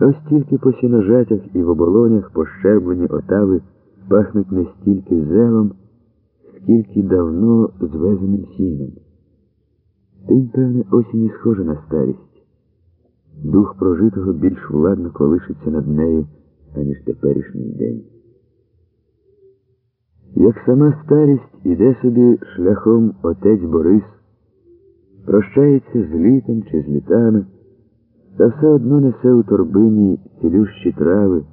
Ось тільки по сіножатях і в оболонях пощерблені отави пахнуть не стільки зелом, скільки давно звезеним сіном. Тим, певне, осінь і схожа на старість. Дух прожитого більш владно колишиться над нею, аніж теперішній день. Як сама старість іде собі шляхом отець Борис, прощається з літом чи з літами, та все одно несе у торбині цілющі трави,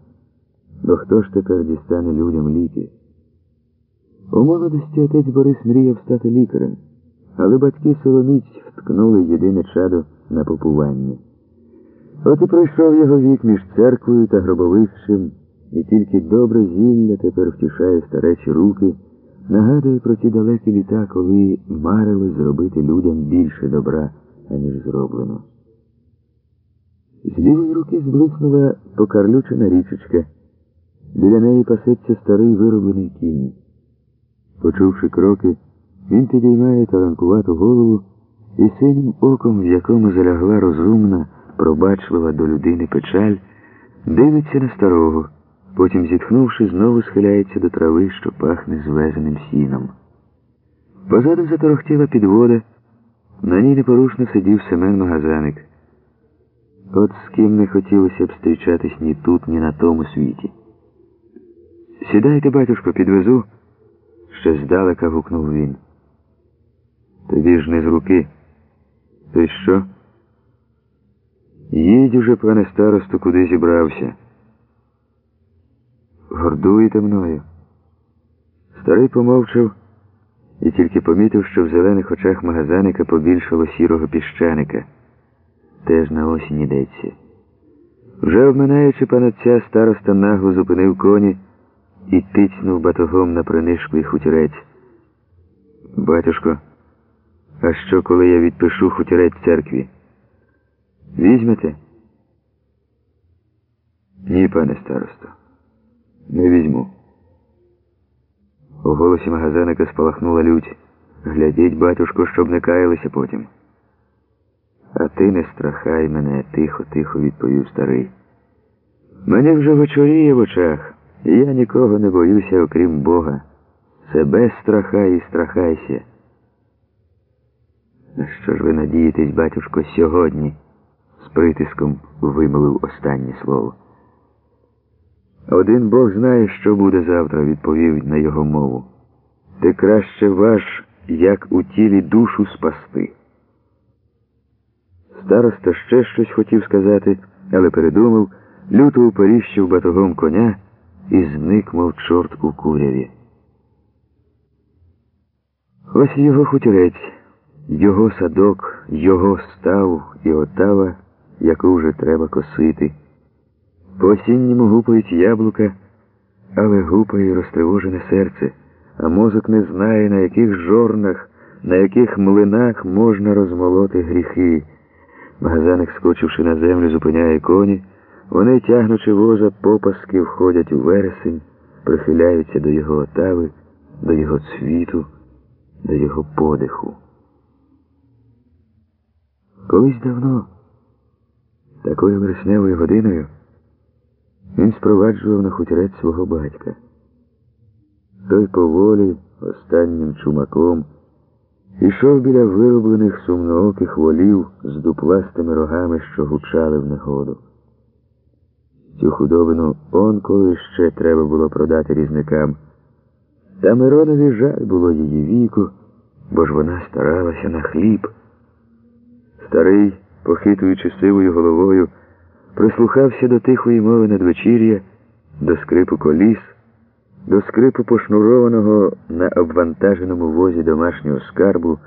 бо хто ж тепер дістане людям ліки? У молодості отець Борис мріяв стати лікарем, але батьки Соломіць вткнули єдине чадо на попування. От і пройшов його вік між церквою та гробовищем, і тільки добре зілля тепер втішає старечі руки, нагадує про ті далекі літа, коли марили зробити людям більше добра, аніж зроблено. З лівої руки зблиснула покарлючена річечка. Біля неї пасеться старий вироблений кінь. Почувши кроки, він підіймає таранкувату голову і синім оком, в якому залягла розумна, пробачлива до людини печаль, дивиться на старого, потім, зітхнувши, знову схиляється до трави, що пахне звезеним сіном. Позаду заторохтіла підвода, на ній непорушно сидів Семен Магазаник. От з ким не хотілося б зустрічатись ні тут, ні на тому світі. Сідайте, батюшко, підвезу, ще здалека гукнув він. Тобі ж не з руки. То що? Їдь уже, пане старосту, куди зібрався. Гордуєте мною. Старий помовчав і тільки помітив, що в зелених очах магазаника побільшало сірого піщаника. Теж на осінь йдеться. Вже обминаючи панотця, староста нагло зупинив коні і тицнув батогом на принишклий хутірець. Батюшко, а що, коли я відпишу хутірець церкві? Візьмете? Ні, пане старосто, не візьму. У голосі магазиника спалахнула лють. Глядіть, батюшко, щоб не каялися потім. А ти не страхай мене, тихо, тихо, відповів старий. Мені вже вечоріє в очах, і я нікого не боюся, окрім Бога. Себе страхай і страхайся. Що ж ви надієтесь, батюшко, сьогодні? з притиском вимовив останнє слово. Один Бог знає, що буде завтра, відповів на його мову. Ти краще ваш, як у тілі душу спасти. Староста ще щось хотів сказати, але передумав, люто уперіщив батогом коня і зник, мов чорт у куряві. Ось його хутірець, його садок, його став і отава, яку вже треба косити. По осінньому гупають яблука, але гупає розтривожене серце, а мозок не знає, на яких жорнах, на яких млинах можна розмолоти гріхи. Магазаник, скочивши на землю, зупиняє коні. Вони, тягнучи воза, попаски, входять у вересень, прихиляються до його отави, до його цвіту, до його подиху. Колись давно, такою вересневою годиною, він спроваджував на хутірець свого батька. Той поволі, останнім чумаком, ішов біля вироблених сумнооких волів з дупластими рогами, що гучали в негоду. Цю худобину он коли ще треба було продати різникам. Та Миронові жаль було її віку, бо ж вона старалася на хліб. Старий, похитуючи сивою головою, прислухався до тихої мови надвечір'я, до скрипу коліс, до скрипу пошнурованого на обвантаженому возі домашнього скарбу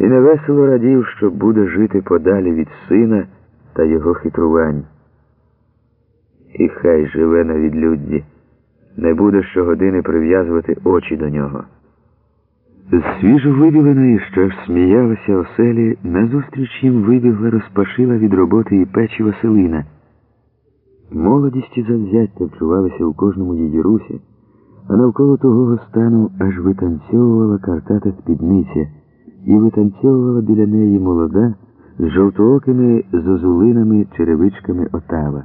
і невесело радів, що буде жити подалі від сина та його хитрувань. І хай живе на відлюдді, не буде щогодини прив'язувати очі до нього. З свіжо вибіленої, що ж сміялася оселі, назустріч їм вибігла, розпашила від роботи і печі Василина. Молодість і завзяття вчувалися у кожному її русі, а навколо того стану аж витанцьовувала картата спідниця, і витанцьовувала біля неї молода з жовтоокими зозулинами черевичками отава.